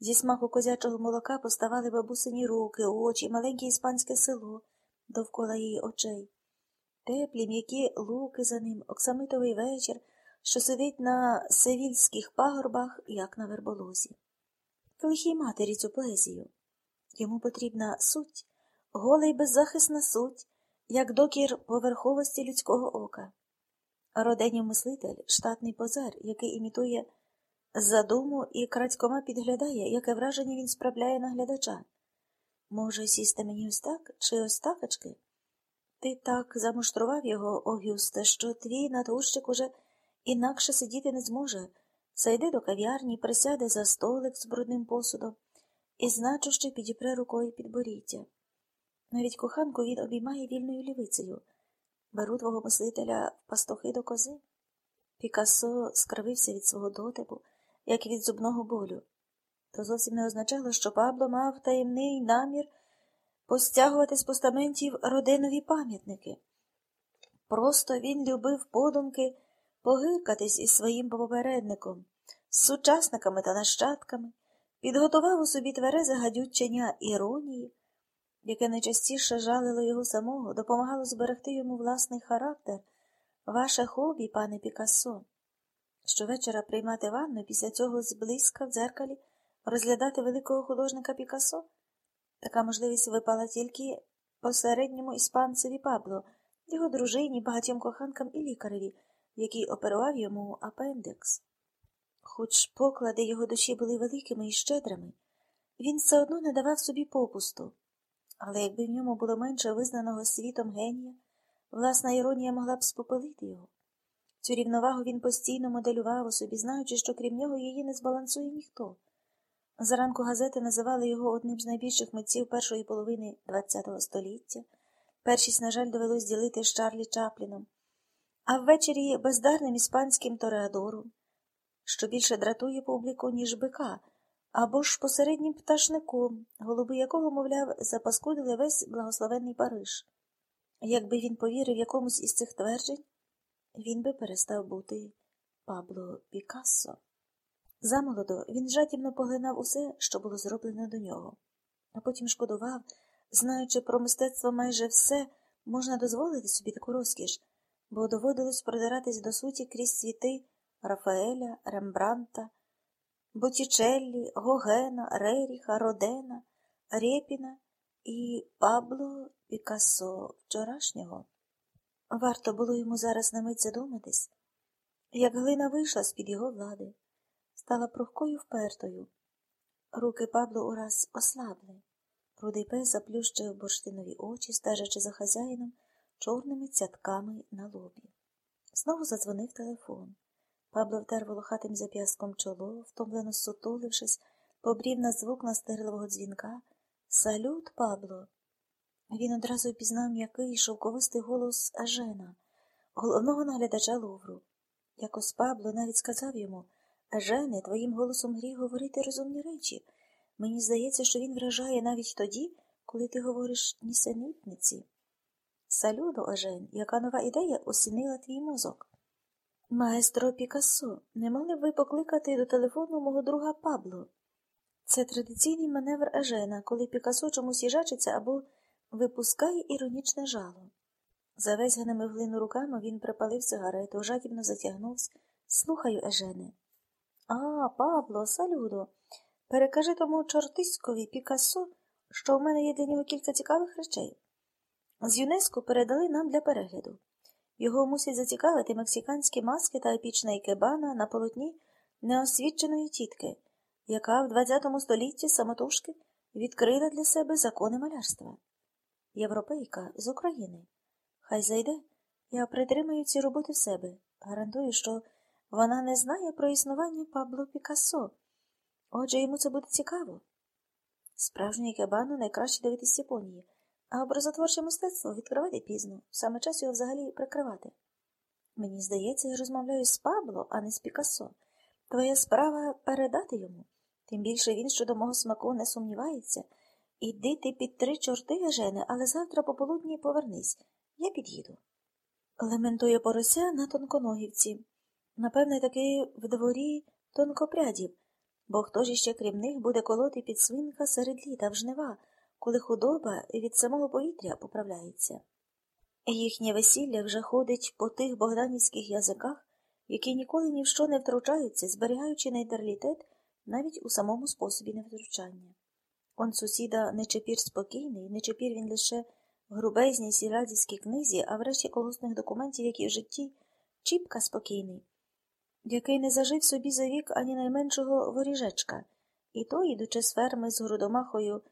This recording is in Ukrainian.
Зі смаку козячого молока поставали бабусині руки, очі, маленьке іспанське село довкола її очей. Теплі, м'які луки за ним, оксамитовий вечір, що сидить на севільських пагорбах, як на верболозі. В лихій матері цю поезію. Йому потрібна суть, гола й беззахисна суть, як докір поверховості людського ока. Роденів мислитель штатний позер, який імітує задуму і крадькома підглядає, яке враження він справляє на глядача. Може, сісти мені ось так чи ось такочки? Ти так замуштрував його, Огюсте, що твій надгущик уже інакше сидіти не зможе. Зайди до кав'ярні, присяде за столик з брудним посудом і значуще підіпре рукою підборіття. Навіть коханку він обіймає вільною лівицею. Беру твого мислителя в пастухи до кози. Пікассо скривився від свого дотипу, як від зубного болю. То зовсім не означало, що Пабло мав таємний намір постягувати з постаментів родинові пам'ятники. Просто він любив подумки погикатись із своїм попередником, з сучасниками та нащадками, підготував у собі тверезе гадючення іронії, яке найчастіше жалило його самого, допомагало зберегти йому власний характер, ваше хобі, пане Пікассо. Щовечора приймати ванну, після цього зблизька в дзеркалі розглядати великого художника Пікассо. Така можливість випала тільки посередньому іспанцеві Пабло, його дружині, багатьом коханкам і лікареві, який оперував йому апендекс. Хоч поклади його душі були великими і щедрими, він все одно не давав собі попусту. Але якби в ньому було менше визнаного світом генія, власна іронія могла б спопелити його. Цю рівновагу він постійно моделював у собі, знаючи, що крім нього її не збалансує ніхто. Заранку газети називали його одним з найбільших митців першої половини ХХ століття. Першість, на жаль, довелось ділити з Чарлі Чапліном, а ввечері бездарним іспанським тореадором, що більше дратує публіку, ніж бика, або ж посереднім пташником, голуби якого, мовляв, запаскудили весь благословенний Париж. Якби він повірив якомусь із цих тверджень, він би перестав бути Пабло Пікассо. Замолодо він жадібно поглинав усе, що було зроблено до нього, а потім шкодував, знаючи про мистецтво майже все, можна дозволити собі таку розкіш, бо доводилось продиратись до суті крізь світи Рафаеля, Рембранта, Боттічеллі, Гогена, Реріха, Родена, Рєпіна і Пабло Пікассо вчорашнього. Варто було йому зараз на мить задуматись, як глина вийшла з-під його влади стала прухкою впертою. Руки Пабло ураз ослабли. Рудий пес заплющив бурштинові очі, стежачи за хазяїном чорними цятками на лобі. Знову задзвонив телефон. Пабло втер волохатим зап'яском чоло, втомлено сутулившись, побрів на звук настирливого дзвінка. Салют, Пабло. Він одразу впізнав м'який шовковистий голос Ажена, головного наглядача Лувру. Якось Пабло навіть сказав йому Жене, твоїм голосом гріх говорити розумні речі. Мені здається, що він вражає навіть тоді, коли ти говориш нісенітниці. Салюдо, Ожен, яка нова ідея осінила твій мозок. Маестро Пікассо, не могли б ви покликати до телефону мого друга Пабло? Це традиційний маневр Ежена, коли Пікассо чомусь їжачиться або випускає іронічне жало. Завезганими в глину руками він припалив сигарету, жадібно затягнувся. Слухаю, Ежене. А, Пабло, салюдо. Перекажи тому чортиськові Пікассо, що в мене є для нього кілька цікавих речей. З ЮНЕСКО передали нам для перегляду. Його мусять зацікавити мексиканські маски та епічна ікебана на полотні неосвіченої тітки, яка в ХХ столітті самотужки відкрила для себе закони малярства. Європейка з України. Хай зайде. Я притримаю ці роботи в себе. Гарантую, що. Вона не знає про існування Пабло Пікассо, отже йому це буде цікаво. Справжній кебану найкраще дивитись Японії, а образотворче мистецтво відкривати пізно, саме час його взагалі прикривати. Мені здається, я розмовляю з Пабло, а не з Пікассо. Твоя справа передати йому, тим більше він щодо мого смаку не сумнівається. Іди ти під три чорти, Жене, але завтра пополудні повернись. Я під'їду. Лементує порося на тонконогівці. Напевне, таки в дворі тонкопрядів, Бо хто ж іще крім них буде колоти під свинка серед літа в жнива, коли худоба від самого повітря поправляється. Їхнє весілля вже ходить по тих богданівських язиках, які ніколи ні в що не втручаються, зберігаючи нейтралітет навіть у самому способі невтручання. Он сусіда Нечепір спокійний, Нечепір він лише в грубезній сільрадівській книзі, а врешті колосних документів, які в житті Чіпка спокійний, який не зажив собі за вік ані найменшого воріжечка, і то, ідучи з ферми з грудомахою